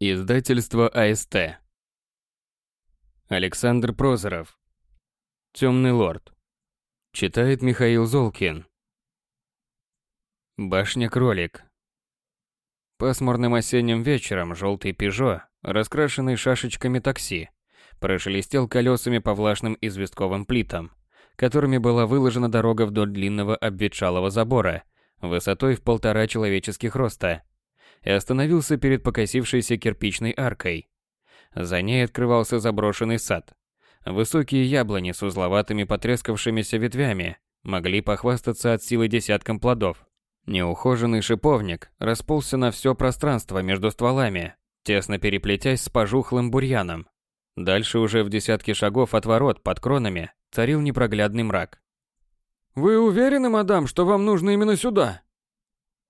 Издательство АСТ. Александр Прозоров. Темный лорд. Читает Михаил Золкин. Башня-кролик. Пасмурным осенним вечером желтый Пежо, раскрашенный шашечками такси, прошелестел колесами по влажным известковым плитам, которыми была выложена дорога вдоль длинного обветшалого забора, высотой в полтора человеческих роста, и остановился перед покосившейся кирпичной аркой. За ней открывался заброшенный сад. Высокие яблони с узловатыми потрескавшимися ветвями могли похвастаться от силы десятком плодов. Неухоженный шиповник расползся на все пространство между стволами, тесно переплетясь с пожухлым бурьяном. Дальше уже в десятке шагов от ворот под кронами царил непроглядный мрак. «Вы уверены, мадам, что вам нужно именно сюда?»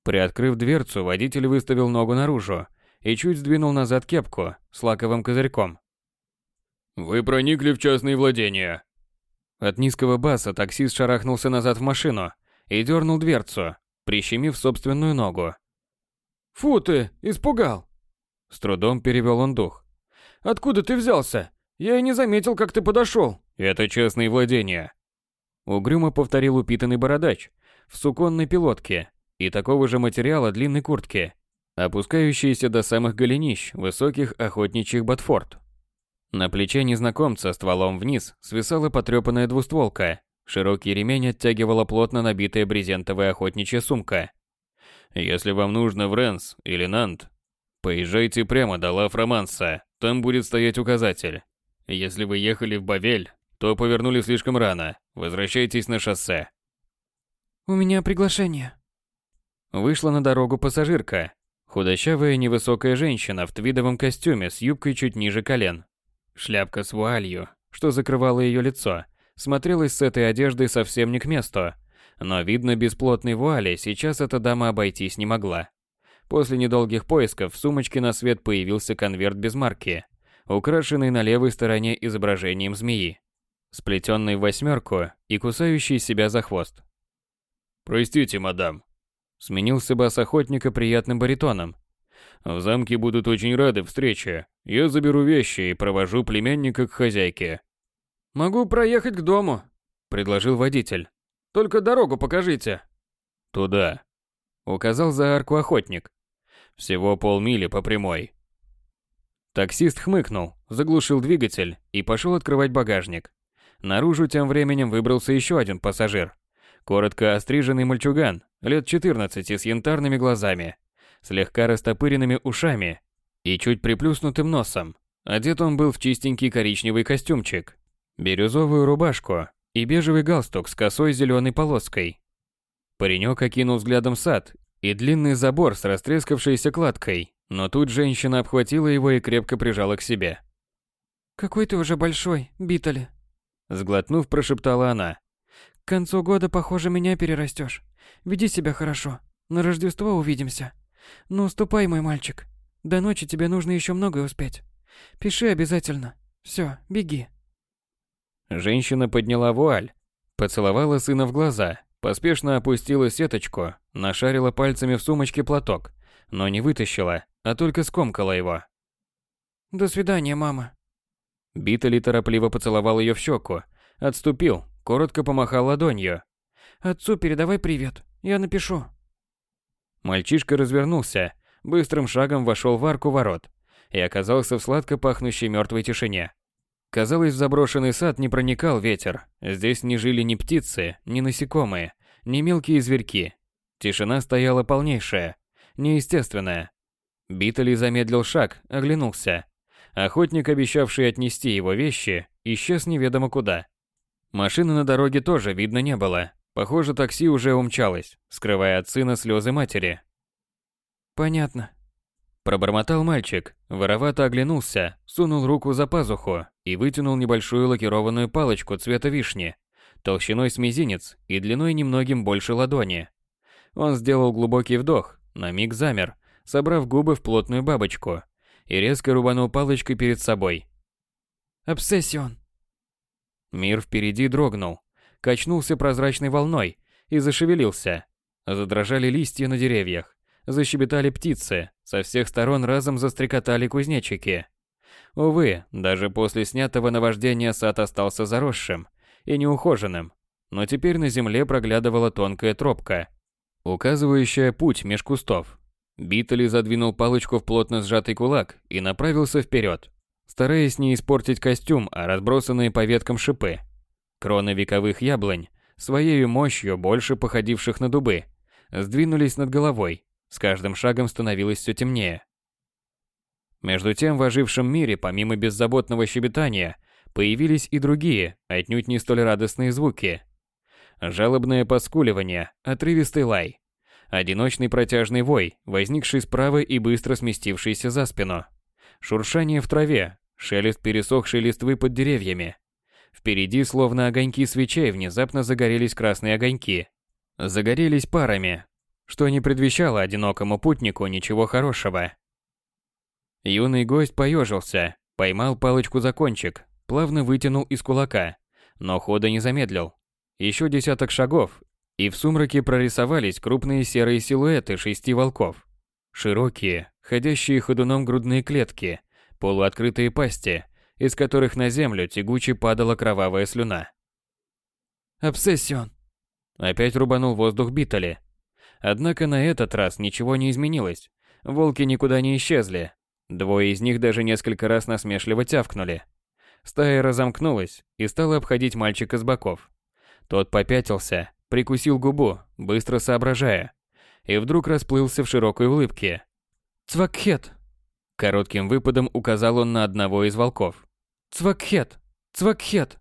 Приоткрыв дверцу, водитель выставил ногу наружу и чуть сдвинул назад кепку с лаковым козырьком. «Вы проникли в частные владения». От низкого баса таксист шарахнулся назад в машину и дернул дверцу, прищемив собственную ногу. «Фу ты, испугал!» С трудом перевел он дух. «Откуда ты взялся? Я и не заметил, как ты подошел». «Это частные владения». Угрюмо повторил упитанный бородач в суконной пилотке и такого же материала длинной куртки, опускающиеся до самых голенищ высоких охотничьих ботфорд. На плече незнакомца стволом вниз свисала потрепанная двустволка, широкий ремень оттягивала плотно набитая брезентовая охотничья сумка. Если вам нужно в Ренс или Нант, поезжайте прямо до Ла Фроманса, там будет стоять указатель. Если вы ехали в Бавель, то повернули слишком рано, возвращайтесь на шоссе. «У меня приглашение», Вышла на дорогу пассажирка. Худощавая невысокая женщина в твидовом костюме с юбкой чуть ниже колен. Шляпка с вуалью, что закрывало ее лицо, смотрелась с этой одеждой совсем не к месту. Но видно, без плотной вуали сейчас эта дама обойтись не могла. После недолгих поисков в сумочке на свет появился конверт без марки, украшенный на левой стороне изображением змеи, сплетенный в восьмерку и кусающий себя за хвост. «Простите, мадам, Сменился бас охотника приятным баритоном. В замке будут очень рады встрече. Я заберу вещи и провожу племянника к хозяйке. Могу проехать к дому, предложил водитель. Только дорогу покажите. Туда. Указал за арку охотник. Всего полмили по прямой. Таксист хмыкнул, заглушил двигатель и пошел открывать багажник. Наружу тем временем выбрался еще один пассажир. Коротко остриженный мальчуган, лет 14 с янтарными глазами, слегка растопыренными ушами и чуть приплюснутым носом. Одет он был в чистенький коричневый костюмчик, бирюзовую рубашку и бежевый галстук с косой зеленой полоской. Паренек окинул взглядом сад и длинный забор с растрескавшейся кладкой, но тут женщина обхватила его и крепко прижала к себе. «Какой ты уже большой, Битали!» Сглотнув, прошептала она. К концу года, похоже, меня перерастешь. Веди себя хорошо. На Рождество увидимся. Ну, ступай, мой мальчик. До ночи тебе нужно еще многое успеть. Пиши обязательно. Все, беги. Женщина подняла вуаль, поцеловала сына в глаза, поспешно опустила сеточку, нашарила пальцами в сумочке платок, но не вытащила, а только скомкала его. До свидания, мама. Битали торопливо поцеловал ее в щеку, отступил, коротко помахал ладонью. «Отцу передавай привет, я напишу». Мальчишка развернулся, быстрым шагом вошел в арку ворот и оказался в сладко пахнущей мертвой тишине. Казалось, в заброшенный сад не проникал ветер. Здесь не жили ни птицы, ни насекомые, ни мелкие зверьки. Тишина стояла полнейшая, неестественная. Битали замедлил шаг, оглянулся. Охотник, обещавший отнести его вещи, исчез неведомо куда. Машины на дороге тоже видно не было. Похоже, такси уже умчалось, скрывая от сына слезы матери. «Понятно», Пробормотал мальчик, воровато оглянулся, сунул руку за пазуху и вытянул небольшую лакированную палочку цвета вишни, толщиной с мизинец и длиной немногим больше ладони. Он сделал глубокий вдох, на миг замер, собрав губы в плотную бабочку, и резко рубанул палочкой перед собой. «Обсессион», Мир впереди дрогнул, качнулся прозрачной волной и зашевелился. Задрожали листья на деревьях, защебетали птицы, Со всех сторон разом застрекотали кузнечики. Увы, даже после снятого наваждения сад остался заросшим и неухоженным, но теперь на земле проглядывала тонкая тропка, указывающая путь меж кустов. Биттели задвинул палочку в плотно сжатый кулак и направился вперед, стараясь не испортить костюм, а разбросанные по веткам шипы. Кроны вековых яблонь, своей мощью больше походивших на дубы, сдвинулись над головой, с каждым шагом становилось все темнее. Между тем в ожившем мире, помимо беззаботного щебетания, появились и другие, отнюдь не столь радостные звуки. Жалобное поскуливание, отрывистый лай, одиночный протяжный вой, возникший справа и быстро сместившийся за спину, шуршание в траве, шелест пересохшей листвы под деревьями. Впереди, словно огоньки свечей, внезапно загорелись красные огоньки. Загорелись парами, что не предвещало одинокому путнику ничего хорошего. Юный гость поежился, поймал палочку за кончик, плавно вытянул из кулака, но хода не замедлил. Еще десяток шагов, и в сумраке прорисовались крупные серые силуэты шести волков. Широкие, ходящие ходуном грудные клетки, полуоткрытые пасти, из которых на землю тягуче падала кровавая слюна. «Обсессион!» Опять рубанул воздух Биттали, Однако на этот раз ничего не изменилось. Волки никуда не исчезли. Двое из них даже несколько раз насмешливо тявкнули. Стая разомкнулась и стала обходить мальчика с боков. Тот попятился, прикусил губу, быстро соображая, и вдруг расплылся в широкой улыбке. «Цвакхет!» Коротким выпадом указал он на одного из волков. «Цвакхет! Цвакхет!»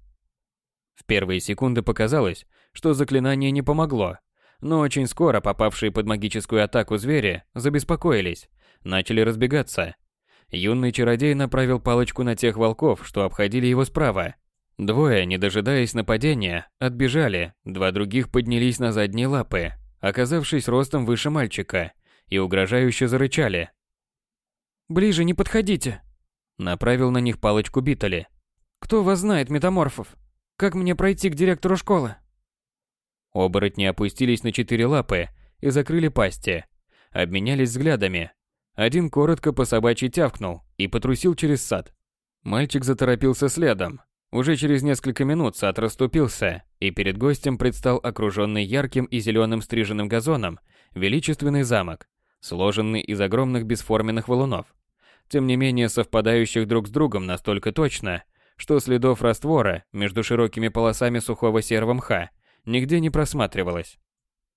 В первые секунды показалось, что заклинание не помогло, но очень скоро попавшие под магическую атаку звери забеспокоились, начали разбегаться. Юный чародей направил палочку на тех волков, что обходили его справа. Двое, не дожидаясь нападения, отбежали, два других поднялись на задние лапы, оказавшись ростом выше мальчика, и угрожающе зарычали. «Ближе не подходите!» Направил на них палочку Битали. «Кто вас знает, метаморфов? Как мне пройти к директору школы?» Оборотни опустились на четыре лапы и закрыли пасти. Обменялись взглядами. Один коротко по собачьи тявкнул и потрусил через сад. Мальчик заторопился следом. Уже через несколько минут сад расступился, и перед гостем предстал окруженный ярким и зеленым стриженным газоном величественный замок, сложенный из огромных бесформенных валунов. Тем не менее совпадающих друг с другом настолько точно, что следов раствора между широкими полосами сухого серого мха нигде не просматривалось.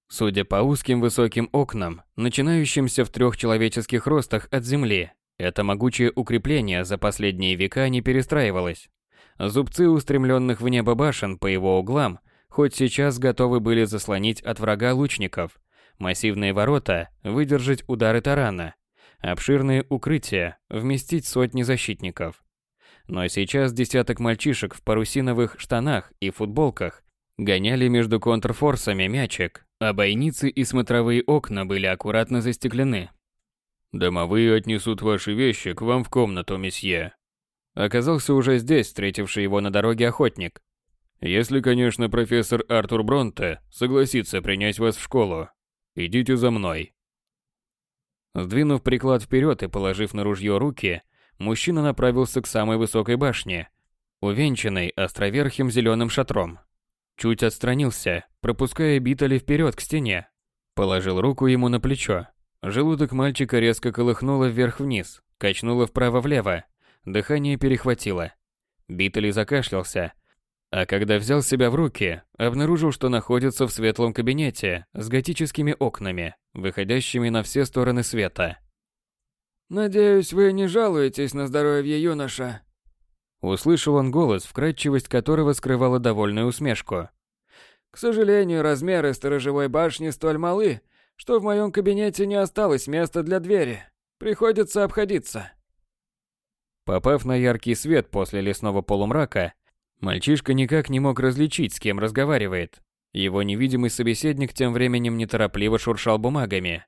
Судя по узким высоким окнам, начинающимся в трех человеческих ростах от земли, это могучее укрепление за последние века не перестраивалось. Зубцы устремленных в небо башен по его углам хоть сейчас готовы были заслонить от врага лучников, массивные ворота выдержать удары тарана, обширные укрытия вместить сотни защитников. Но сейчас десяток мальчишек в парусиновых штанах и футболках Гоняли между контрфорсами мячик, а бойницы и смотровые окна были аккуратно застеклены. «Домовые отнесут ваши вещи к вам в комнату, месье». Оказался уже здесь, встретивший его на дороге охотник. «Если, конечно, профессор Артур Бронте согласится принять вас в школу. Идите за мной». Сдвинув приклад вперед и положив на ружье руки, мужчина направился к самой высокой башне, увенчанной островерхим зеленым шатром. Чуть отстранился, пропуская Битали вперед к стене. Положил руку ему на плечо. Желудок мальчика резко колыхнуло вверх-вниз, качнуло вправо-влево. Дыхание перехватило. Битали закашлялся. А когда взял себя в руки, обнаружил, что находится в светлом кабинете с готическими окнами, выходящими на все стороны света. «Надеюсь, вы не жалуетесь на здоровье юноша?» Услышал он голос, вкрадчивость которого скрывала довольную усмешку. «К сожалению, размеры сторожевой башни столь малы, что в моем кабинете не осталось места для двери. Приходится обходиться». Попав на яркий свет после лесного полумрака, мальчишка никак не мог различить, с кем разговаривает. Его невидимый собеседник тем временем неторопливо шуршал бумагами.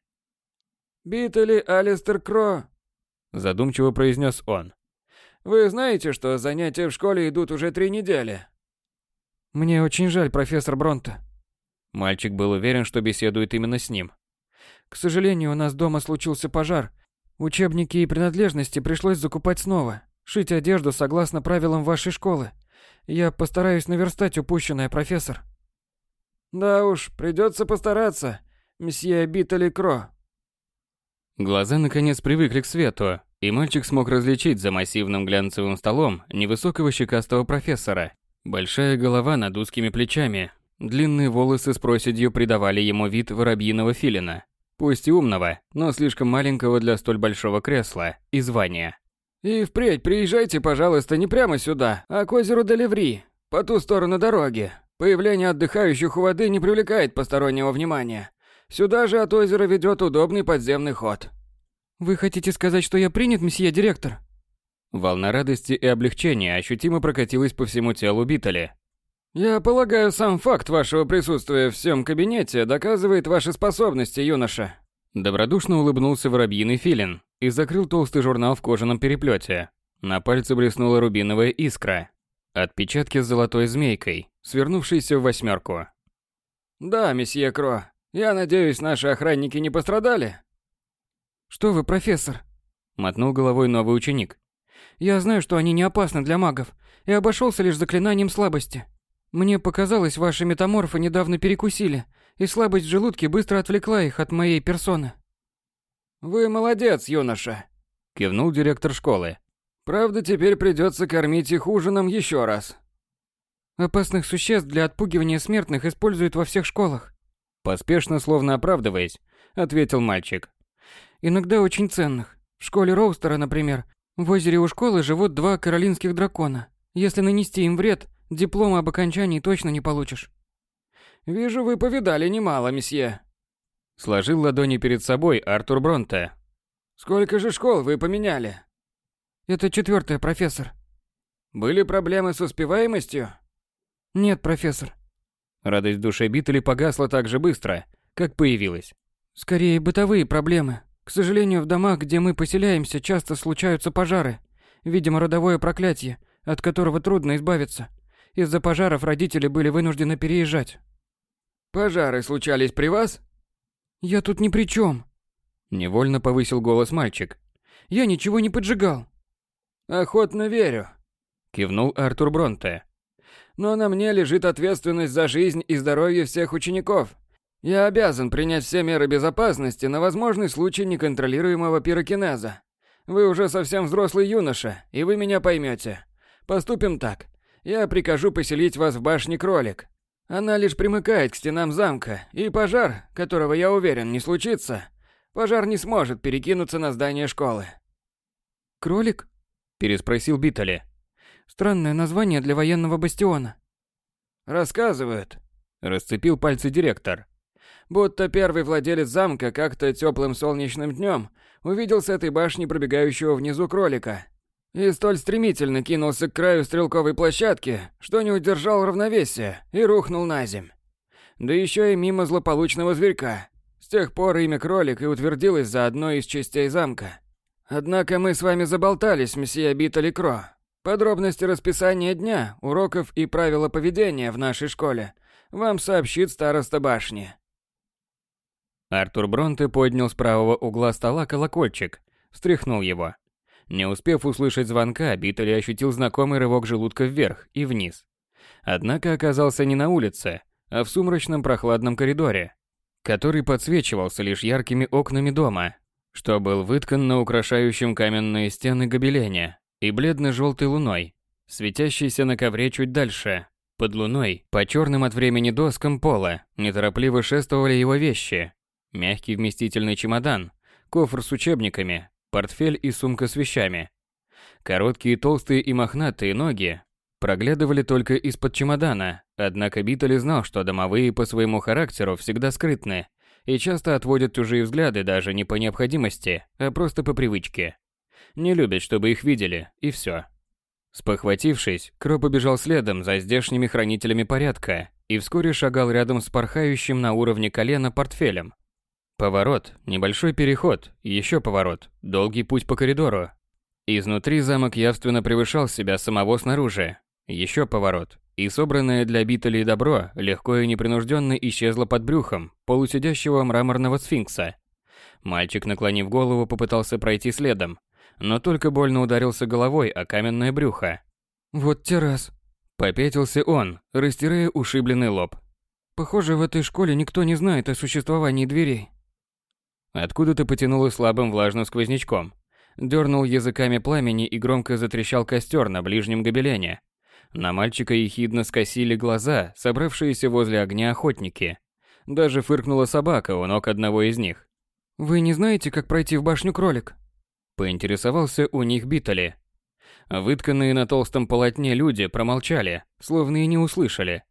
«Биттели Алистер Кро», – задумчиво произнес он. Вы знаете, что занятия в школе идут уже три недели?» «Мне очень жаль, профессор Бронте». Мальчик был уверен, что беседует именно с ним. «К сожалению, у нас дома случился пожар, Учебники и принадлежности пришлось закупать снова. Шить одежду согласно правилам вашей школы. Я постараюсь наверстать упущенное, профессор. Да уж, придется постараться, месье Биттели Кро. Глаза наконец привыкли к свету, и мальчик смог различить за массивным глянцевым столом невысокого щекастого профессора. Большая голова над узкими плечами, длинные волосы с проседью придавали ему вид воробьиного филина. Пусть и умного, но слишком маленького для столь большого кресла и звания. И впредь приезжайте, пожалуйста, не прямо сюда, а к озеру Деливри, по ту сторону дороги. Появление отдыхающих у воды не привлекает постороннего внимания. Сюда же от озера ведет удобный подземный ход. Вы хотите сказать, что я принят, месье директор? Волна радости и облегчения ощутимо прокатилась по всему телу Биттеля. Я полагаю, сам факт вашего присутствия в всем кабинете доказывает ваши способности, юноша. Добродушно улыбнулся воробьиный филин и закрыл толстый журнал в кожаном переплете. На пальце блеснула рубиновая искра. Отпечатки с золотой змейкой, свернувшейся в восьмерку. Да, месье Кро, я надеюсь, наши охранники не пострадали? Что вы, профессор? Мотнул головой новый ученик. Я знаю, что они не опасны для магов, и обошелся лишь заклинанием слабости. Мне показалось, ваши метаморфы недавно перекусили, и слабость в желудке быстро отвлекла их от моей персоны. Вы молодец, юноша, кивнул директор школы. Правда, теперь придется кормить их ужином еще раз. Опасных существ для отпугивания смертных используют во всех школах. Поспешно, словно оправдываясь, ответил мальчик. Иногда очень ценных. В школе Роустера, например, в озере у школы живут два каролинских дракона. Если нанести им вред, диплома об окончании точно не получишь. Вижу, вы повидали немало, месье. Сложил ладони перед собой Артур Бронте. Сколько же школ вы поменяли? Это четвертая, профессор. Были проблемы с успеваемостью? Нет, профессор. Радость в душе погасла так же быстро, как появилась. Скорее, бытовые проблемы. К сожалению, в домах, где мы поселяемся, часто случаются пожары. Видимо, родовое проклятие, от которого трудно избавиться. Из-за пожаров родители были вынуждены переезжать. Пожары случались при вас? Я тут ни при чем. Невольно повысил голос мальчик. Я ничего не поджигал. Охотно верю. Кивнул Артур Бронте но на мне лежит ответственность за жизнь и здоровье всех учеников. Я обязан принять все меры безопасности на возможный случай неконтролируемого пирокинеза. Вы уже совсем взрослый юноша, и вы меня поймете. Поступим так. Я прикажу поселить вас в башне Кролик. Она лишь примыкает к стенам замка, и пожар, которого я уверен не случится, пожар не сможет перекинуться на здание школы. Кролик? переспросил Битали. Странное название для военного бастиона. Рассказывают. Расцепил пальцы директор. Будто первый владелец замка как-то теплым солнечным днем увидел с этой башни пробегающего внизу кролика. И столь стремительно кинулся к краю стрелковой площадки, что не удержал равновесия и рухнул на земь. Да еще и мимо злополучного зверька. С тех пор имя кролик и утвердилось за одной из частей замка. Однако мы с вами заболтались, месье Битали Кро. Подробности расписания дня, уроков и правила поведения в нашей школе вам сообщит староста башни. Артур Бронте поднял с правого угла стола колокольчик, встряхнул его. Не успев услышать звонка, Биттель ощутил знакомый рывок желудка вверх и вниз. Однако оказался не на улице, а в сумрачном прохладном коридоре, который подсвечивался лишь яркими окнами дома, что был выткан на украшающем каменные стены гобелене и бледно-желтой луной, светящейся на ковре чуть дальше. Под луной, по черным от времени доскам пола, неторопливо шествовали его вещи. Мягкий вместительный чемодан, кофр с учебниками, портфель и сумка с вещами. Короткие, толстые и мохнатые ноги проглядывали только из-под чемодана, однако Биттель знал, что домовые по своему характеру всегда скрытны и часто отводят чужие взгляды даже не по необходимости, а просто по привычке. Не любят, чтобы их видели, и все. Спохватившись, Кро побежал следом за здешними хранителями порядка и вскоре шагал рядом с порхающим на уровне колена портфелем. Поворот, небольшой переход, еще поворот, долгий путь по коридору. Изнутри замок явственно превышал себя самого снаружи. Еще поворот, и собранное для битолей добро легко и непринужденно исчезло под брюхом полусидящего мраморного сфинкса. Мальчик, наклонив голову, попытался пройти следом, но только больно ударился головой о каменное брюхо. «Вот те раз!» Попятился он, растирая ушибленный лоб. «Похоже, в этой школе никто не знает о существовании дверей». Откуда-то потянуло слабым влажным сквознячком. Дернул языками пламени и громко затрещал костер на ближнем гобелене. На мальчика ехидно скосили глаза, собравшиеся возле огня охотники. Даже фыркнула собака у ног одного из них. «Вы не знаете, как пройти в башню кролик?» Поинтересовался у них Битали. Вытканные на толстом полотне люди промолчали, словно и не услышали.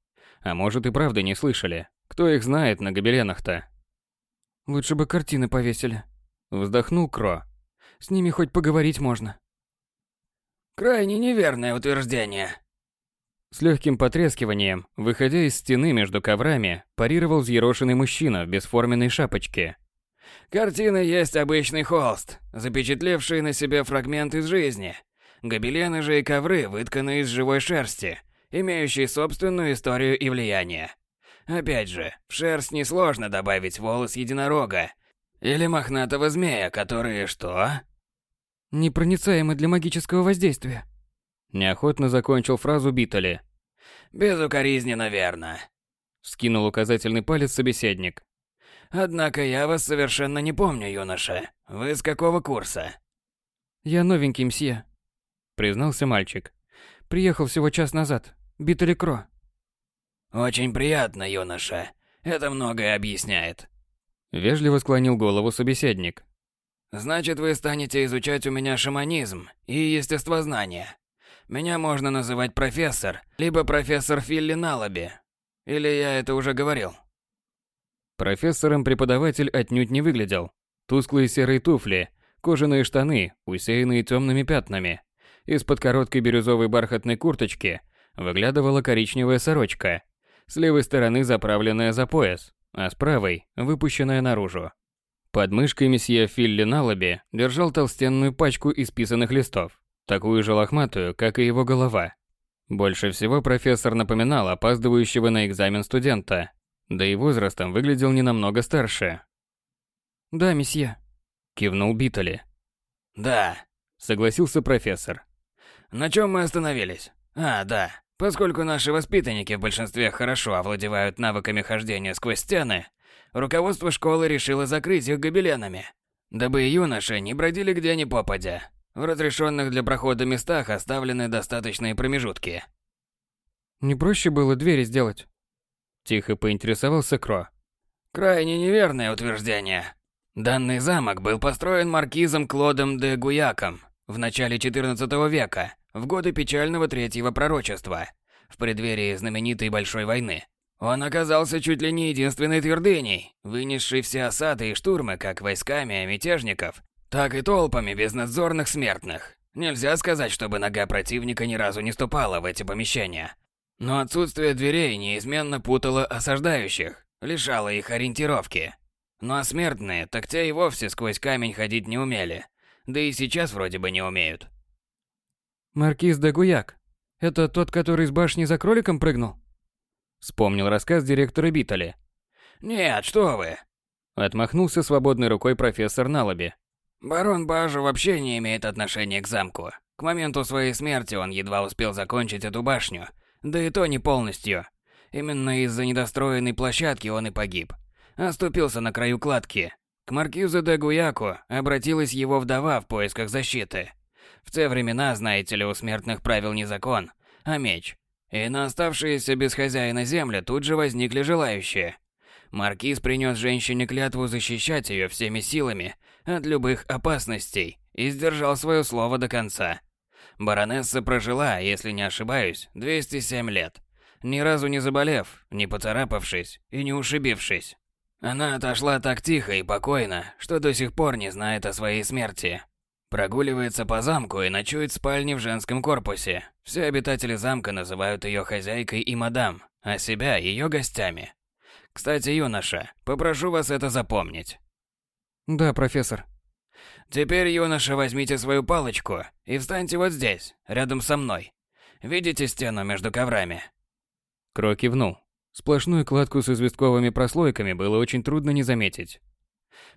А может и правда не слышали. Кто их знает на гобеленах-то? Лучше бы картины повесили. Вздохнул Кро. С ними хоть поговорить можно. Крайне неверное утверждение. С легким потрескиванием, выходя из стены между коврами, парировал взъерошенный мужчина в бесформенной шапочке. Картина есть обычный холст, запечатлевший на себе фрагмент из жизни. Гобелены же и ковры вытканы из живой шерсти, имеющие собственную историю и влияние. Опять же, в шерсть несложно добавить волос единорога или мохнатого змея, которые что? Непроницаемы для магического воздействия. Неохотно закончил фразу Битали. Безукоризненно верно. Скинул указательный палец собеседник. Однако я вас совершенно не помню, юноша. Вы с какого курса? Я новенький, мсье. Признался мальчик. Приехал всего час назад. Битали Кро. Очень приятно, юноша. Это многое объясняет. Вежливо склонил голову собеседник. Значит, вы станете изучать у меня шаманизм и естествознание. Меня можно называть профессор, либо профессор Филли Налаби. Или я это уже говорил? Профессором преподаватель отнюдь не выглядел. Тусклые серые туфли, кожаные штаны, усеянные темными пятнами. Из-под короткой бирюзовой бархатной курточки выглядывала коричневая сорочка, с левой стороны заправленная за пояс, а с правой выпущенная наружу. Под мышкой месье Филли Налаби держал толстенную пачку исписанных листов, такую же лохматую, как и его голова. Больше всего профессор напоминал опаздывающего на экзамен студента, да и возрастом выглядел не намного старше. «Да, месье», – кивнул Битали. «Да», – согласился профессор. «На чем мы остановились? А, да. Поскольку наши воспитанники в большинстве хорошо овладевают навыками хождения сквозь стены, руководство школы решило закрыть их гобеленами, дабы юноши не бродили где ни попадя. В разрешенных для прохода местах оставлены достаточные промежутки. Не проще было двери сделать? Тихо поинтересовался Кро. Крайне неверное утверждение. Данный замок был построен маркизом Клодом де Гуяком в начале XIV века, в годы печального третьего пророчества, в преддверии знаменитой Большой войны. Он оказался чуть ли не единственной твердыней, вынесшей все осады и штурмы как войсками мятежников, так и толпами безнадзорных смертных. Нельзя сказать, чтобы нога противника ни разу не ступала в эти помещения. Но отсутствие дверей неизменно путало осаждающих, лишало их ориентировки. Ну а смертные, так те и вовсе сквозь камень ходить не умели. Да и сейчас вроде бы не умеют. Маркиз де Гуяк. Это тот, который с башни за кроликом прыгнул? Вспомнил рассказ директора Битали. Нет, что вы. Отмахнулся свободной рукой профессор Налаби. Барон Бажу вообще не имеет отношения к замку. К моменту своей смерти он едва успел закончить эту башню, да и то не полностью. Именно из-за недостроенной площадки он и погиб. Оступился на краю кладки. К маркизу де Гуяку обратилась его вдова в поисках защиты. В те времена, знаете ли, у смертных правил не закон, а меч. И на оставшиеся без хозяина земли тут же возникли желающие. Маркиз принес женщине клятву защищать ее всеми силами от любых опасностей и сдержал свое слово до конца. Баронесса прожила, если не ошибаюсь, 207 лет, ни разу не заболев, не поцарапавшись и не ушибившись. Она отошла так тихо и покойно, что до сих пор не знает о своей смерти. Прогуливается по замку и ночует в спальне в женском корпусе. Все обитатели замка называют ее хозяйкой и мадам, а себя ее гостями. Кстати, юноша, попрошу вас это запомнить. Да, профессор. Теперь, юноша, возьмите свою палочку и встаньте вот здесь, рядом со мной. Видите стену между коврами? Кро кивнул. Сплошную кладку с известковыми прослойками было очень трудно не заметить.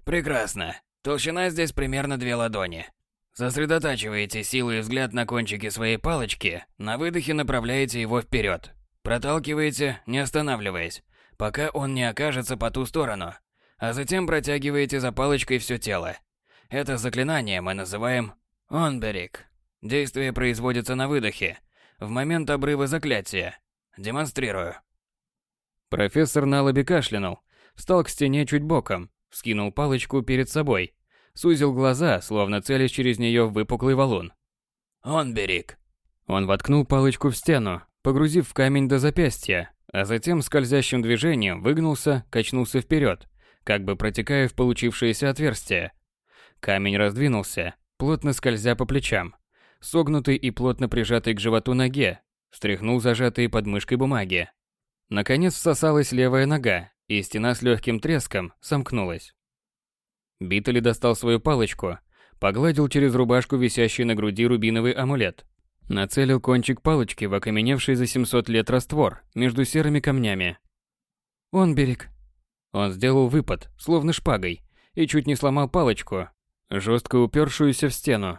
Прекрасно. Толщина здесь примерно две ладони. Сосредотачиваете силу и взгляд на кончике своей палочки, на выдохе направляете его вперед. Проталкиваете, не останавливаясь, пока он не окажется по ту сторону, а затем протягиваете за палочкой все тело. Это заклинание мы называем «Онберик». Действие производится на выдохе, в момент обрыва заклятия. Демонстрирую. Профессор Налаби кашлянул, встал к стене чуть боком, вскинул палочку перед собой, сузил глаза, словно целясь через нее в выпуклый валун. «Онберик». Он воткнул палочку в стену, погрузив в камень до запястья, а затем скользящим движением выгнулся, качнулся вперед, как бы протекая в получившееся отверстие. Камень раздвинулся, плотно скользя по плечам. Согнутый и плотно прижатый к животу ноге, встряхнул зажатые под мышкой бумаги. Наконец всосалась левая нога, и стена с легким треском сомкнулась. Битали достал свою палочку, погладил через рубашку висящий на груди рубиновый амулет, нацелил кончик палочки в окаменевший за 700 лет раствор между серыми камнями. «Он берег», он сделал выпад, словно шпагой, и чуть не сломал палочку, жестко упершуюся в стену.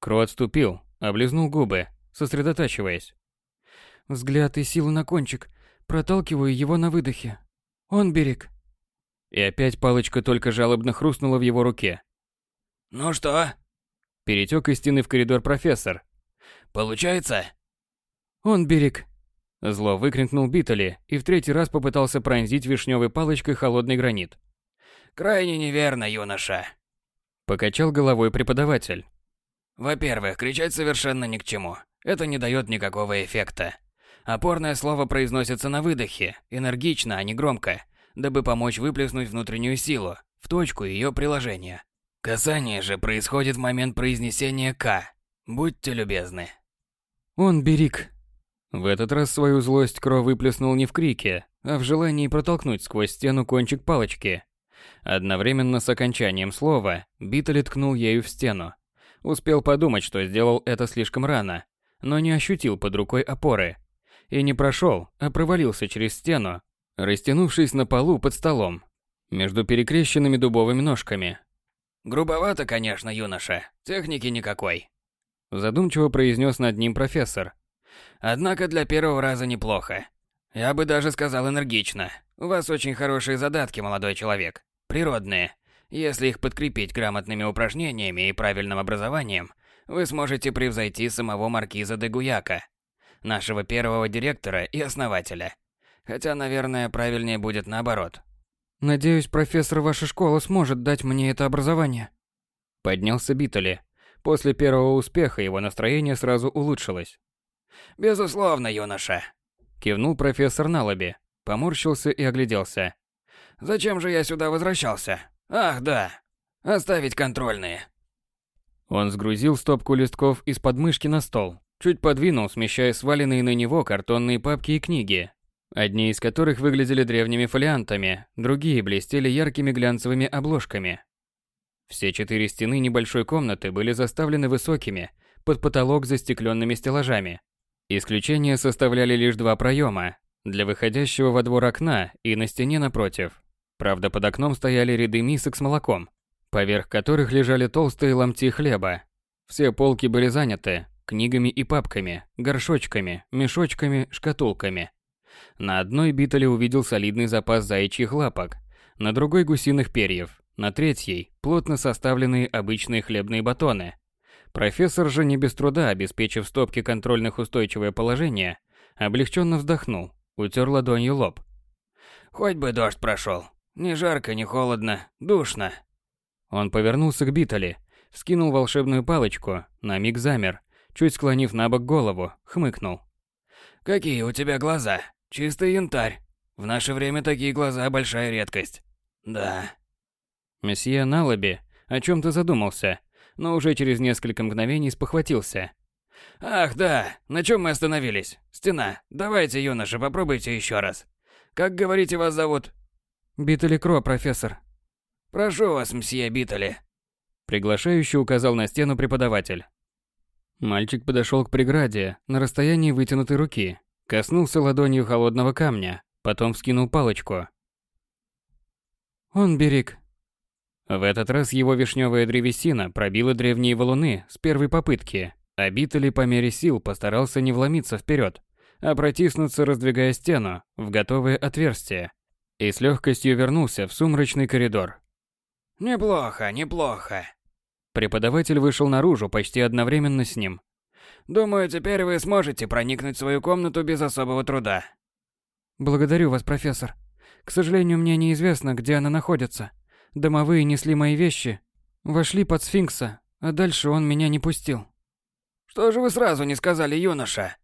Кро отступил, облизнул губы, сосредотачиваясь. Взгляд и силу на кончик, проталкиваю его на выдохе. Он берег. И опять палочка только жалобно хрустнула в его руке. «Ну что?» Перетек из стены в коридор профессор. «Получается?» Он берег. Зло выкрикнул Битали и в третий раз попытался пронзить вишневой палочкой холодный гранит. «Крайне неверно, юноша», — покачал головой преподаватель. «Во-первых, кричать совершенно ни к чему. Это не дает никакого эффекта. Опорное слово произносится на выдохе, энергично, а не громко, дабы помочь выплеснуть внутреннюю силу, в точку ее приложения. Касание же происходит в момент произнесения «к». Будьте любезны. Он берег, в этот раз свою злость Кро выплеснул не в крике, а в желании протолкнуть сквозь стену кончик палочки. Одновременно с окончанием слова Биттель ткнул ею в стену. Успел подумать, что сделал это слишком рано, но не ощутил под рукой опоры. И не прошел, а провалился через стену, растянувшись на полу под столом, между перекрещенными дубовыми ножками. «Грубовато, конечно, юноша. Техники никакой», задумчиво произнес над ним профессор, Однако для первого раза неплохо. Я бы даже сказал энергично. У вас очень хорошие задатки, молодой человек. Природные. Если их подкрепить грамотными упражнениями и правильным образованием, вы сможете превзойти самого маркиза де Гуяка, нашего первого директора и основателя. Хотя, наверное, правильнее будет наоборот. Надеюсь, профессор вашей школы сможет дать мне это образование. Поднялся Битали. После первого успеха его настроение сразу улучшилось. «Безусловно, юноша», — кивнул профессор Налаби, поморщился и огляделся. «Зачем же я сюда возвращался? Ах, да, оставить контрольные». Он сгрузил стопку листков из подмышки на стол, чуть подвинул, смещая сваленные на него картонные папки и книги, одни из которых выглядели древними фолиантами, другие блестели яркими глянцевыми обложками. Все четыре стены небольшой комнаты были заставлены высокими, под потолок застекленными стеллажами, Исключение составляли лишь два проема для выходящего во двор окна и на стене напротив. Правда, под окном стояли ряды мисок с молоком, поверх которых лежали толстые ломти хлеба. Все полки были заняты книгами и папками, горшочками, мешочками, шкатулками. На одной Биттеле увидел солидный запас заячьих лапок, на другой гусиных перьев, на третьей плотно составленные обычные хлебные батоны – Профессор же не без труда, обеспечив стопке контрольных устойчивое положение, облегченно вздохнул, утер ладонью лоб. «Хоть бы дождь прошел. Ни жарко, ни холодно, душно». Он повернулся к Битали, вскинул волшебную палочку, на миг замер, чуть склонив на бок голову, хмыкнул. «Какие у тебя глаза? Чистый янтарь. В наше время такие глаза большая редкость. Да». Месье Налаби о чем-то задумался, но уже через несколько мгновений спохватился. «Ах, да, на чем мы остановились? Стена. Давайте, юноша, попробуйте еще раз. Как, говорите, вас зовут?» «Биттели Кро, профессор». «Прошу вас, мсье Биттели». Приглашающий указал на стену преподаватель. Мальчик подошел к преграде на расстоянии вытянутой руки, коснулся ладонью холодного камня, потом вскинул палочку. «Он берег», В этот раз его вишневая древесина пробила древние валуны с первой попытки, а по мере сил постарался не вломиться вперед, а протиснуться, раздвигая стену в готовое отверстие, и с легкостью вернулся в сумрачный коридор. «Неплохо, неплохо». Преподаватель вышел наружу почти одновременно с ним. «Думаю, теперь вы сможете проникнуть в свою комнату без особого труда». «Благодарю вас, профессор. К сожалению, мне неизвестно, где она находится. Домовые несли мои вещи, вошли под сфинкса, а дальше он меня не пустил». «Что же вы сразу не сказали, юноша?»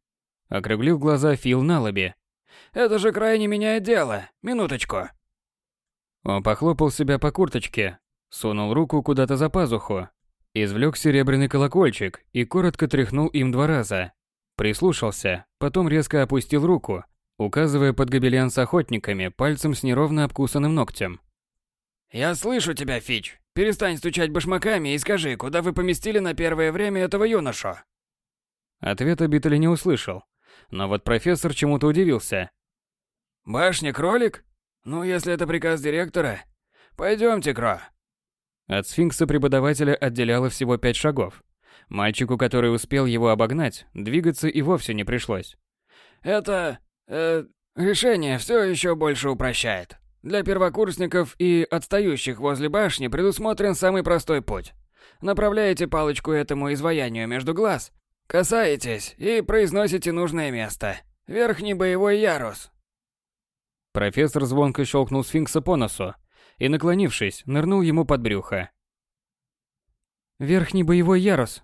Округлил глаза Фил на лобе. «Это же крайне меняет дело. Минуточку». Он похлопал себя по курточке, сунул руку куда-то за пазуху, извлек серебряный колокольчик и коротко тряхнул им два раза. Прислушался, потом резко опустил руку, указывая под гобелен с охотниками пальцем с неровно обкусанным ногтем. «Я слышу тебя, Фич. Перестань стучать башмаками и скажи, куда вы поместили на первое время этого юношу?» Ответа Биттель не услышал, но вот профессор чему-то удивился. «Башня-кролик? Ну, если это приказ директора, пойдемте, Кро». От сфинкса преподавателя отделяло всего пять шагов. Мальчику, который успел его обогнать, двигаться и вовсе не пришлось. «Это... Э, решение все еще больше упрощает. Для первокурсников и отстающих возле башни предусмотрен самый простой путь. Направляете палочку этому изваянию между глаз, касаетесь и произносите нужное место. Верхний боевой ярус. Профессор звонко щелкнул сфинкса по носу и, наклонившись, нырнул ему под брюхо. «Верхний боевой ярус»,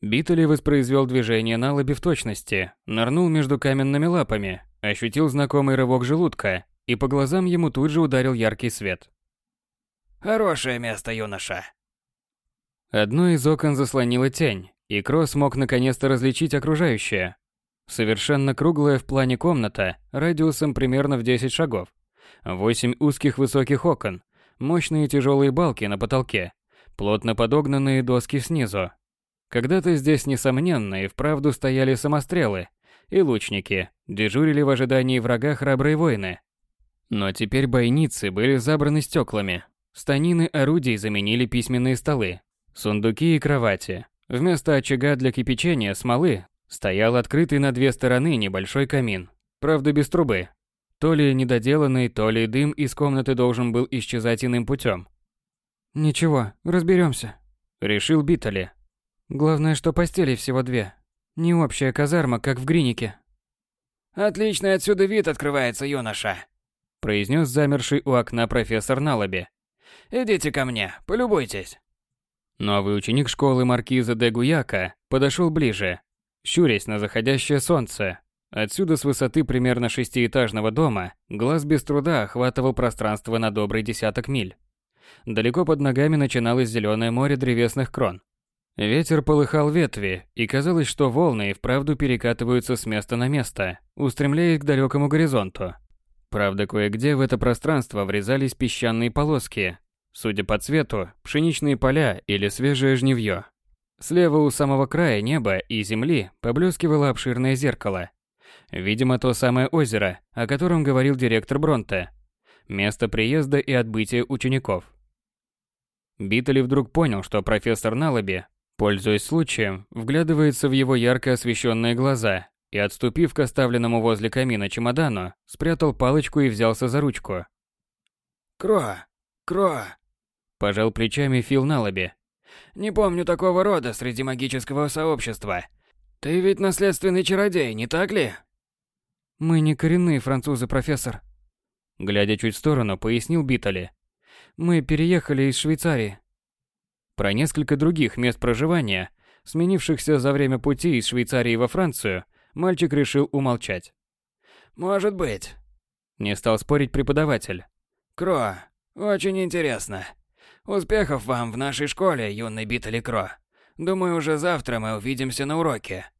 Биттли воспроизвел движение на лобе в точности, нырнул между каменными лапами, ощутил знакомый рывок желудка, и по глазам ему тут же ударил яркий свет. «Хорошее место, юноша». Одно из окон заслонило тень, и Кросс мог наконец-то различить окружающее. Совершенно круглая в плане комната, радиусом примерно в 10 шагов. Восемь узких высоких окон, мощные тяжелые балки на потолке, плотно подогнанные доски снизу, когда-то здесь, несомненно, и вправду стояли самострелы, и лучники, дежурили в ожидании врага храбрые воины. Но теперь бойницы были забраны стеклами. Станины орудий заменили письменные столы, сундуки и кровати. Вместо очага для кипячения смолы стоял открытый на две стороны небольшой камин, правда без трубы. То ли недоделанный, то ли дым из комнаты должен был исчезать иным путем. «Ничего, разберемся», — решил Биттали. Главное, что постелей всего две. Не общая казарма, как в Гринике. «Отличный отсюда вид открывается, юноша», – произнес замерший у окна профессор Налаби. «Идите ко мне, полюбуйтесь». Новый ученик школы маркиза де Гуяка подошел ближе, щурясь на заходящее солнце. Отсюда с высоты примерно шестиэтажного дома глаз без труда охватывал пространство на добрый десяток миль. Далеко под ногами начиналось зеленое море древесных крон. Ветер полыхал ветви, и казалось, что волны и вправду перекатываются с места на место, устремляясь к далекому горизонту. Правда, кое-где в это пространство врезались песчаные полоски, судя по цвету, пшеничные поля или свежее жневье. Слева у самого края неба и земли поблескивало обширное зеркало. Видимо, то самое озеро, о котором говорил директор Бронте. Место приезда и отбытия учеников. Биттли вдруг понял, что профессор Налаби Пользуясь случаем, вглядывается в его ярко освещенные глаза и, отступив к оставленному возле камина чемодану, спрятал палочку и взялся за ручку. «Кро! Кро!» Пожал плечами Фил Налаби. «Не помню такого рода среди магического сообщества. Ты ведь наследственный чародей, не так ли?» «Мы не коренные французы, профессор», Глядя чуть в сторону, пояснил Биттали. «Мы переехали из Швейцарии. Про несколько других мест проживания, сменившихся за время пути из Швейцарии во Францию, мальчик решил умолчать. «Может быть», — не стал спорить преподаватель. «Кро, очень интересно. Успехов вам в нашей школе, юный Биттели Кро. Думаю, уже завтра мы увидимся на уроке.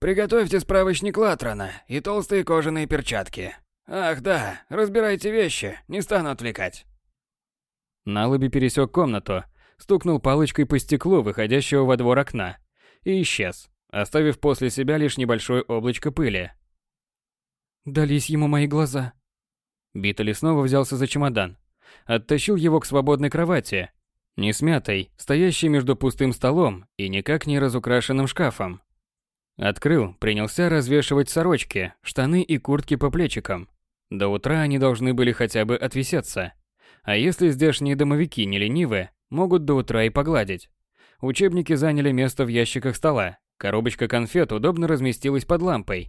Приготовьте справочник Латрона и толстые кожаные перчатки. Ах да, разбирайте вещи, не стану отвлекать». Налоби пересек комнату, стукнул палочкой по стеклу выходящего во двор окна и исчез, оставив после себя лишь небольшое облачко пыли. Дались ему мои глаза. Биттли снова взялся за чемодан. оттащил его к свободной кровати, не смятой, стоящей между пустым столом и никак не разукрашенным шкафом. Открыл, принялся развешивать сорочки, штаны и куртки по плечикам. До утра они должны были хотя бы отвисеться. А если здешние домовики не ленивы, могут до утра и погладить. Учебники заняли место в ящиках стола. Коробочка конфет удобно разместилась под лампой.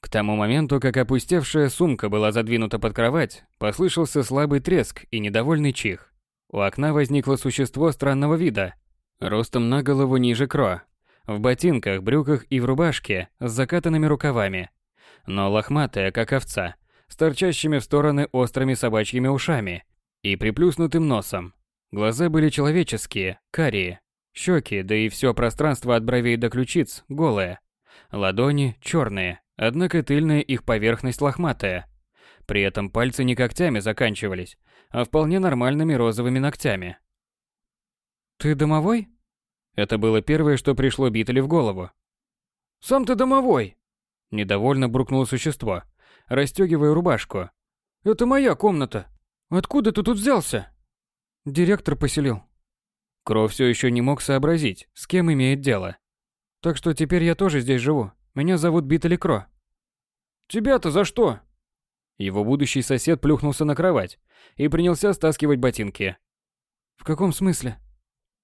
К тому моменту, как опустевшая сумка была задвинута под кровать, послышался слабый треск и недовольный чих. У окна возникло существо странного вида, ростом на голову ниже Кро, в ботинках, брюках и в рубашке с закатанными рукавами, но лохматая, как овца, с торчащими в стороны острыми собачьими ушами и приплюснутым носом. Глаза были человеческие, карие, щеки, да и все пространство от бровей до ключиц голое. Ладони черные, однако тыльная их поверхность лохматая. При этом пальцы не когтями заканчивались, а вполне нормальными розовыми ногтями. «Ты домовой?» Это было первое, что пришло Битали в голову. «Сам ты домовой!» Недовольно буркнуло существо, расстегивая рубашку. «Это моя комната. Откуда ты тут взялся?» Директор поселил. Кро все еще не мог сообразить, с кем имеет дело. Так что теперь я тоже здесь живу. Меня зовут Битали Кро. Тебя-то за что? Его будущий сосед плюхнулся на кровать и принялся стаскивать ботинки. В каком смысле?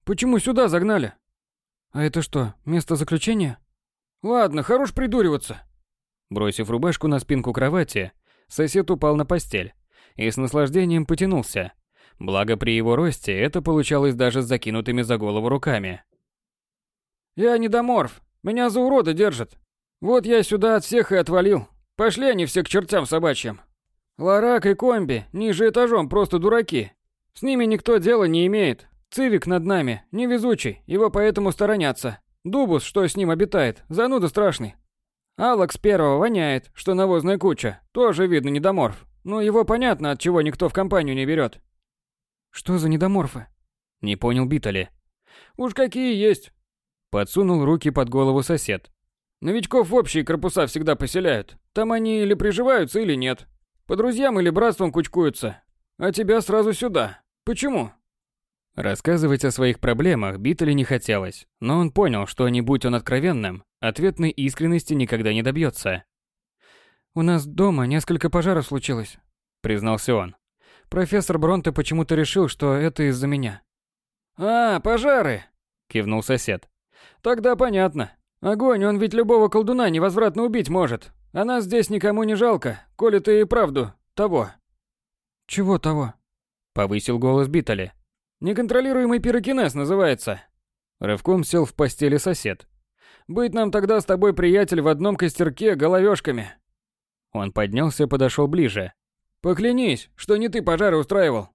Почему сюда загнали? А это что, место заключения? Ладно, хорош придуриваться. Бросив рубашку на спинку кровати, сосед упал на постель и с наслаждением потянулся, Благо при его росте это получалось даже с закинутыми за голову руками. «Я недоморф. Меня за урода держат. Вот я сюда от всех и отвалил. Пошли они все к чертям собачьим. Ларак и Комби ниже этажом просто дураки. С ними никто дела не имеет. Цивик над нами, невезучий, его поэтому сторонятся. Дубус, что с ним обитает, зануда страшный. Алекс первого воняет, что навозная куча, тоже видно недоморф. Но его понятно, от чего никто в компанию не берет. Что за недоморфы? Не понял Битали. Уж какие есть. Подсунул руки под голову сосед. Новичков в общие корпуса всегда поселяют. Там они или приживаются, или нет. По друзьям или братствам кучкуются. А тебя сразу сюда. Почему? Рассказывать о своих проблемах Битали не хотелось, но он понял, что не будь он откровенным, ответной искренности никогда не добьется. «У нас дома несколько пожаров случилось», — признался он. Профессор Бронте почему-то решил, что это из-за меня. «А, пожары!» – кивнул сосед. «Тогда понятно. Огонь, он ведь любого колдуна невозвратно убить может. А нас здесь никому не жалко, коли ты и правду того». «Чего того?» – повысил голос Битали. «Неконтролируемый пирокинез называется». Рывком сел в постели сосед. «Быть нам тогда с тобой, приятель, в одном костерке головешками». Он поднялся, подошел ближе, Поклянись, что не ты пожары устраивал.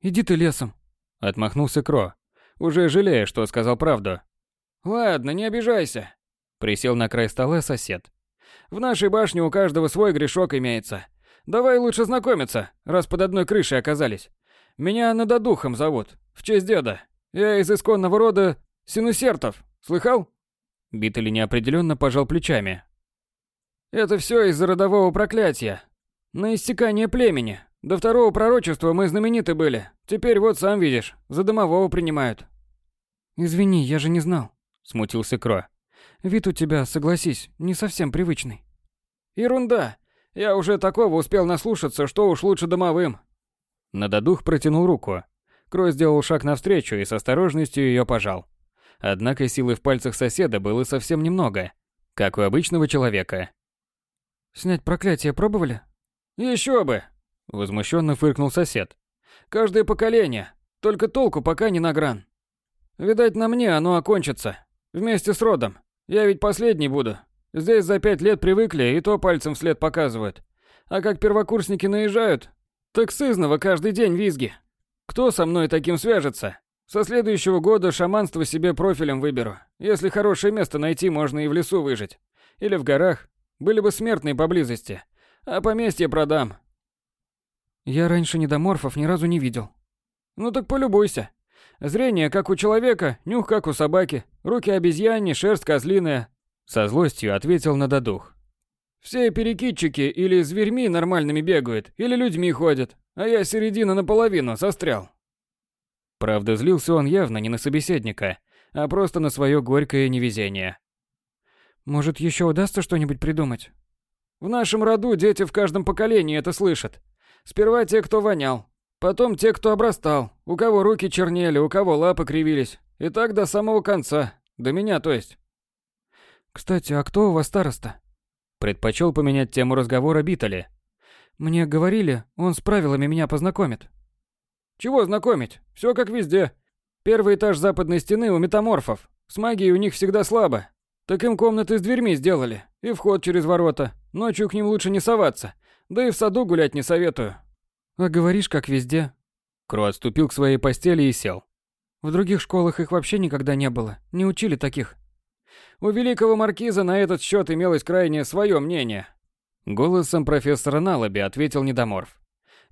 Иди ты лесом. Отмахнулся Кро, уже жалея, что сказал правду. Ладно, не обижайся. Присел на край стола сосед. В нашей башне у каждого свой грешок имеется. Давай лучше знакомиться, раз под одной крышей оказались. Меня Нададухом зовут, в честь деда. Я из исконного рода синусертов. Слыхал? Битали неопределенно пожал плечами. Это все из-за родового проклятия. На истекание племени. До второго пророчества мы знамениты были. Теперь вот сам видишь, за домового принимают. Извини, я же не знал, смутился Кро. Вид у тебя, согласись, не совсем привычный. Ерунда. Я уже такого успел наслушаться, что уж лучше домовым. Нададух протянул руку. Кро сделал шаг навстречу и с осторожностью ее пожал. Однако силы в пальцах соседа было совсем немного, как у обычного человека. Снять проклятие пробовали? Еще бы, возмущенно фыркнул сосед. Каждое поколение, только толку пока не на гран. Видать, на мне оно окончится. Вместе с родом. Я ведь последний буду. Здесь за пять лет привыкли, и то пальцем вслед показывают. А как первокурсники наезжают, так сызново каждый день визги. Кто со мной таким свяжется? Со следующего года шаманство себе профилем выберу. Если хорошее место найти, можно и в лесу выжить. Или в горах. Были бы смертные поблизости. А поместье продам. Я раньше недоморфов ни разу не видел. Ну так полюбуйся. Зрение как у человека, нюх как у собаки, руки обезьяне, шерсть козлиная. Со злостью ответил Нададух. Все перекидчики или зверьми нормальными бегают, или людьми ходят, а я середина наполовину застрял. Правда, злился он явно не на собеседника, а просто на свое горькое невезение. Может, еще удастся что-нибудь придумать? В нашем роду дети в каждом поколении это слышат. Сперва те, кто вонял, потом те, кто обрастал, у кого руки чернели, у кого лапы кривились, и так до самого конца, до меня, то есть. Кстати, а кто у вас староста? Предпочел поменять тему разговора Битали. Мне говорили, он с правилами меня познакомит. Чего знакомить? Все как везде. Первый этаж западной стены у метаморфов. С магией у них всегда слабо. Так им комнаты с дверьми сделали. И вход через ворота. Ночью к ним лучше не соваться. Да и в саду гулять не советую. А говоришь, как везде. Кро отступил к своей постели и сел. В других школах их вообще никогда не было. Не учили таких. У великого маркиза на этот счет имелось крайне свое мнение. Голосом профессора Налаби ответил Недоморф.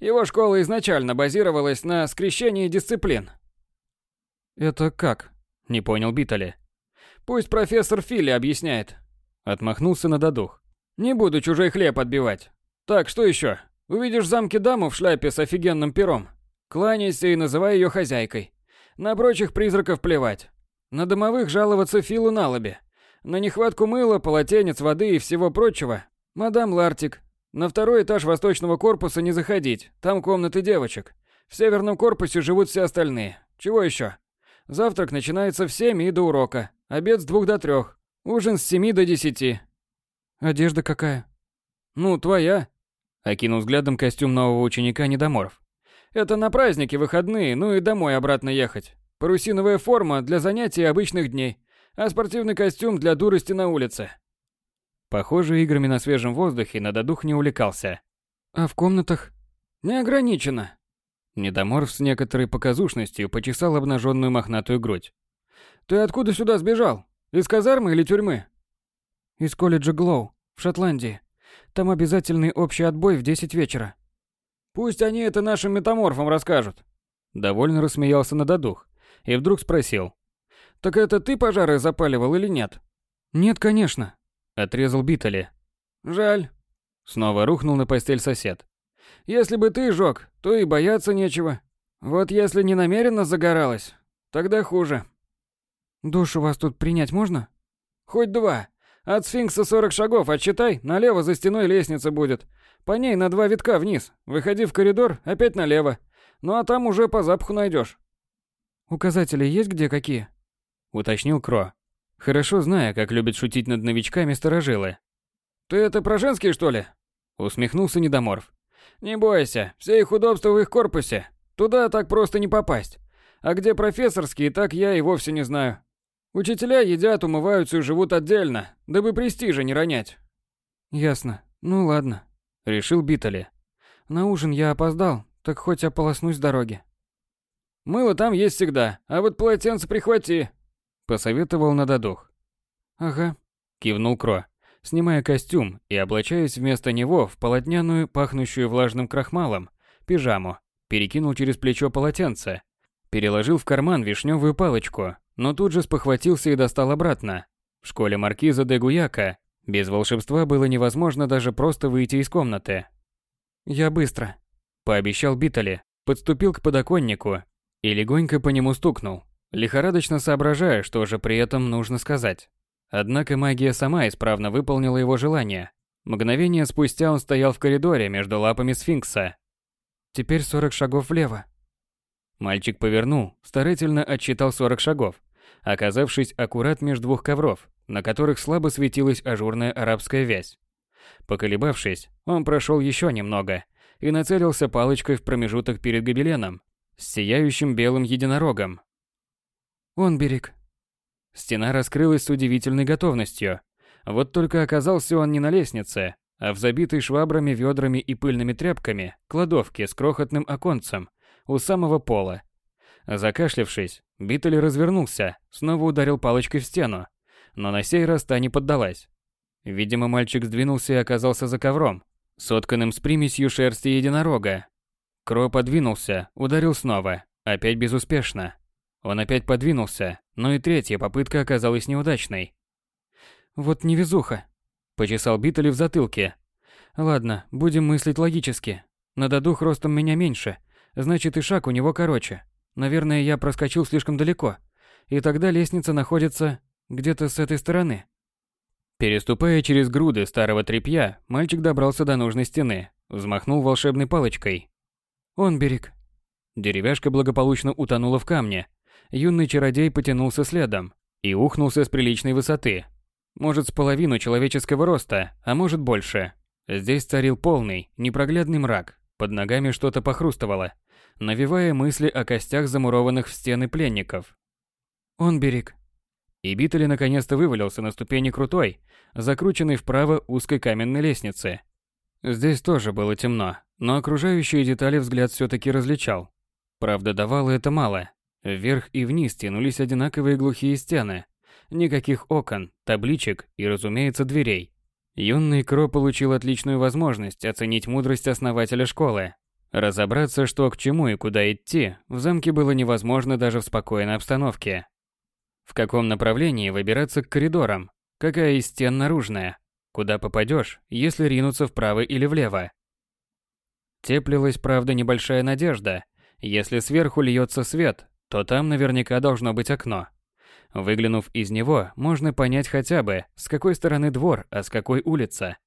Его школа изначально базировалась на скрещении дисциплин. Это как? Не понял Битали. Пусть профессор Филли объясняет. Отмахнулся на додух. Не буду чужой хлеб отбивать. Так, что еще? Увидишь в замке даму в шляпе с офигенным пером. Кланяйся и называй ее хозяйкой. На прочих призраков плевать. На домовых жаловаться Филу на лобе. На нехватку мыла, полотенец, воды и всего прочего. Мадам Лартик. На второй этаж восточного корпуса не заходить. Там комнаты девочек. В северном корпусе живут все остальные. Чего еще? Завтрак начинается в 7 и до урока. Обед с двух до трех. Ужин с 7 до 10. Одежда какая? Ну, твоя. Окинул взглядом костюм нового ученика Недоморов. Это на праздники, выходные, ну и домой обратно ехать. Парусиновая форма для занятий обычных дней, а спортивный костюм для дурости на улице. Похоже, играми на свежем воздухе Нададух не увлекался. А в комнатах? Не ограничено. Недоморф с некоторой показушностью почесал обнаженную мохнатую грудь. Ты откуда сюда сбежал? Из казармы или тюрьмы? Из колледжа Глоу, в Шотландии. Там обязательный общий отбой в 10 вечера. Пусть они это нашим метаморфам расскажут. Довольно рассмеялся Нададух и вдруг спросил. «Так это ты пожары запаливал или нет?» «Нет, конечно», — отрезал Битали. «Жаль». Снова рухнул на постель сосед. «Если бы ты жёг, то и бояться нечего. Вот если не намеренно загоралась, тогда хуже». «Душ у вас тут принять можно?» «Хоть два. От сфинкса 40 шагов отсчитай, налево за стеной лестница будет. По ней на два витка вниз. Выходи в коридор, опять налево. Ну а там уже по запаху найдешь. Указатели есть где какие? Уточнил Кро. Хорошо зная, как любят шутить над новичками старожилы. Ты это про женские, что ли? Усмехнулся Недоморф. Не бойся, все их удобства в их корпусе. Туда так просто не попасть. А где профессорские, так я и вовсе не знаю. Учителя едят, умываются и живут отдельно, дабы престижа не ронять. Ясно. Ну ладно. Решил Битали. На ужин я опоздал, так хоть ополоснусь дороги. Мыло там есть всегда, а вот полотенце прихвати, посоветовал Нададух. Ага, кивнул Кро, снимая костюм и облачаясь вместо него в полотняную, пахнущую влажным крахмалом, пижаму, перекинул через плечо полотенце, переложил в карман вишневую палочку, но тут же спохватился и достал обратно. В школе маркиза де Гуяка без волшебства было невозможно даже просто выйти из комнаты. «Я быстро», – пообещал Битали, подступил к подоконнику и легонько по нему стукнул, лихорадочно соображая, что же при этом нужно сказать. Однако магия сама исправно выполнила его желание. Мгновение спустя он стоял в коридоре между лапами сфинкса. «Теперь 40 шагов влево». Мальчик повернул, старательно отсчитал 40 шагов, оказавшись аккурат между двух ковров, на которых слабо светилась ажурная арабская вязь. Поколебавшись, он прошел еще немного и нацелился палочкой в промежуток перед гобеленом, с сияющим белым единорогом. Он берег. Стена раскрылась с удивительной готовностью. Вот только оказался он не на лестнице, а в забитой швабрами, ведрами и пыльными тряпками кладовке с крохотным оконцем у самого пола. Закашлявшись, Биттель развернулся, снова ударил палочкой в стену, но на сей раз та не поддалась. Видимо, мальчик сдвинулся и оказался за ковром, сотканным с примесью шерсти единорога, Кро подвинулся, ударил снова, опять безуспешно. Он опять подвинулся, но и третья попытка оказалась неудачной. «Вот невезуха», Почесал Битали в затылке. Ладно, будем мыслить логически. На дух ростом меня меньше, значит и шаг у него короче. Наверное, я проскочил слишком далеко. И тогда лестница находится где-то с этой стороны. Переступая через груды старого тряпья, мальчик добрался до нужной стены, взмахнул волшебной палочкой. Он берег. Деревяшка благополучно утонула в камне. Юный чародей потянулся следом и ухнулся с приличной высоты. Может, с половину человеческого роста, а может больше. Здесь царил полный, непроглядный мрак. Под ногами что-то похрустывало, навевая мысли о костях замурованных в стены пленников. Он берег. И Битали наконец-то вывалился на ступени крутой, закрученной вправо узкой каменной лестницы. Здесь тоже было темно, но окружающие детали взгляд все-таки различал. Правда, давало это мало. Вверх и вниз тянулись одинаковые глухие стены. Никаких окон, табличек и, разумеется, дверей. Юный Кро получил отличную возможность оценить мудрость основателя школы. Разобраться, что к чему и куда идти, в замке было невозможно даже в спокойной обстановке. В каком направлении выбираться к коридорам? Какая из стен наружная? Куда попадешь, если ринуться вправо или влево? Теплилась, правда, небольшая надежда. Если сверху льется свет, то там наверняка должно быть окно. Выглянув из него, можно понять хотя бы, с какой стороны двор, а с какой улица.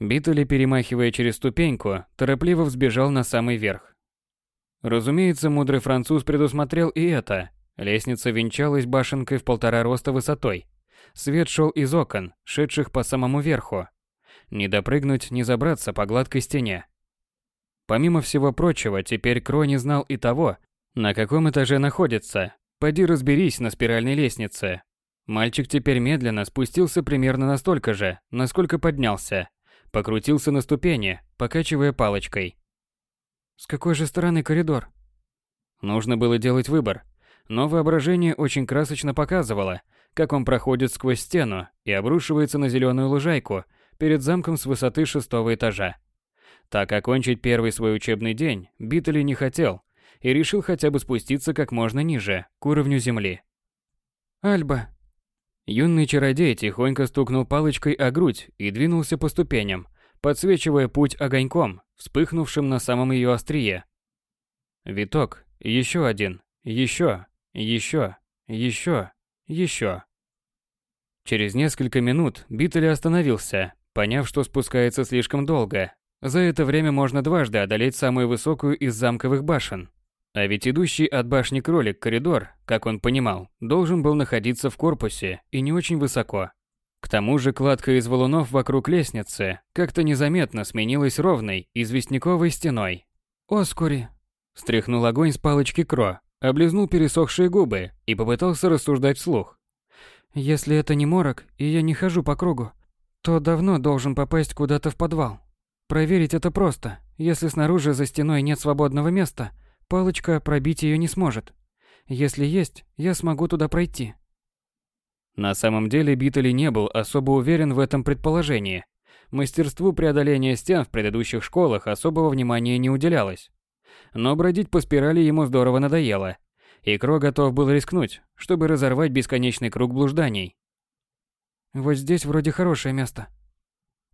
Битали, перемахивая через ступеньку, торопливо взбежал на самый верх. Разумеется, мудрый француз предусмотрел и это. Лестница венчалась башенкой в полтора роста высотой. Свет шел из окон, шедших по самому верху. Не допрыгнуть, не забраться по гладкой стене. Помимо всего прочего, теперь Кро не знал и того, на каком этаже находится. Пойди разберись на спиральной лестнице. Мальчик теперь медленно спустился примерно настолько же, насколько поднялся. Покрутился на ступени, покачивая палочкой. С какой же стороны коридор? Нужно было делать выбор. Но воображение очень красочно показывало, как он проходит сквозь стену и обрушивается на зеленую лужайку перед замком с высоты шестого этажа. Так окончить первый свой учебный день Биттели не хотел и решил хотя бы спуститься как можно ниже, к уровню земли. «Альба!» Юный чародей тихонько стукнул палочкой о грудь и двинулся по ступеням, подсвечивая путь огоньком, вспыхнувшим на самом ее острие. Виток, еще один, еще, еще, еще, еще. Через несколько минут Биттель остановился, поняв, что спускается слишком долго. За это время можно дважды одолеть самую высокую из замковых башен. А ведь идущий от башни кролик коридор, как он понимал, должен был находиться в корпусе и не очень высоко. К тому же кладка из валунов вокруг лестницы как-то незаметно сменилась ровной известняковой стеной. «Оскури!» Стряхнул огонь с палочки Кро, облизнул пересохшие губы и попытался рассуждать вслух. «Если это не морок, и я не хожу по кругу, то давно должен попасть куда-то в подвал. Проверить это просто. Если снаружи за стеной нет свободного места, палочка пробить ее не сможет. Если есть, я смогу туда пройти». На самом деле Биттели не был особо уверен в этом предположении. Мастерству преодоления стен в предыдущих школах особого внимания не уделялось. Но бродить по спирали ему здорово надоело, и Кро готов был рискнуть, чтобы разорвать бесконечный круг блужданий. «Вот здесь вроде хорошее место».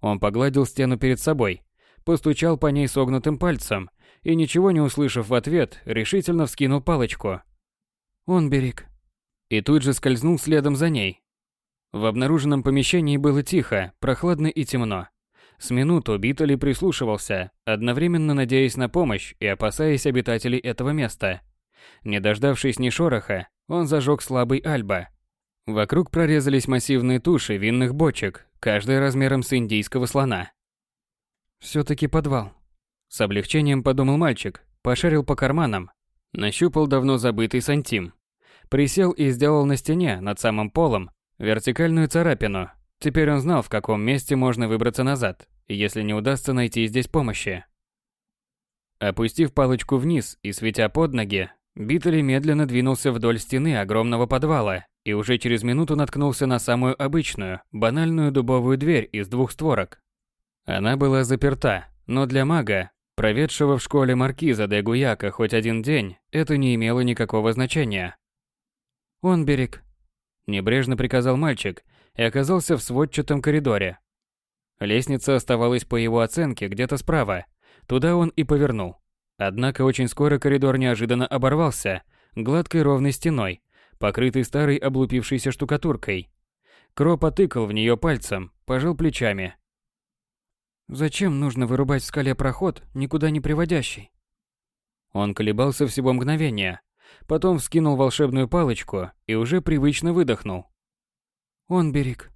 Он погладил стену перед собой, постучал по ней согнутым пальцем и, ничего не услышав в ответ, решительно вскинул палочку. «Он берег». И тут же скользнул следом за ней. В обнаруженном помещении было тихо, прохладно и темно. С минуту Биттли прислушивался, одновременно надеясь на помощь и опасаясь обитателей этого места. Не дождавшись ни шороха, он зажег слабый альба. Вокруг прорезались массивные туши винных бочек, каждая размером с индийского слона. Все-таки подвал. С облегчением подумал мальчик, пошарил по карманам, нащупал давно забытый сантим. Присел и сделал на стене, над самым полом, вертикальную царапину, Теперь он знал, в каком месте можно выбраться назад, если не удастся найти здесь помощи. Опустив палочку вниз и светя под ноги, Биттели медленно двинулся вдоль стены огромного подвала и уже через минуту наткнулся на самую обычную, банальную дубовую дверь из двух створок. Она была заперта, но для мага, проведшего в школе маркиза де Гуяка хоть один день, это не имело никакого значения. «Он берег», Небрежно приказал мальчик и оказался в сводчатом коридоре. Лестница оставалась по его оценке где-то справа. Туда он и повернул. Однако очень скоро коридор неожиданно оборвался гладкой ровной стеной, покрытой старой облупившейся штукатуркой. Кро потыкал в нее пальцем, пожал плечами. «Зачем нужно вырубать в скале проход, никуда не приводящий?» Он колебался всего мгновения, потом вскинул волшебную палочку и уже привычно выдохнул. «Он берег.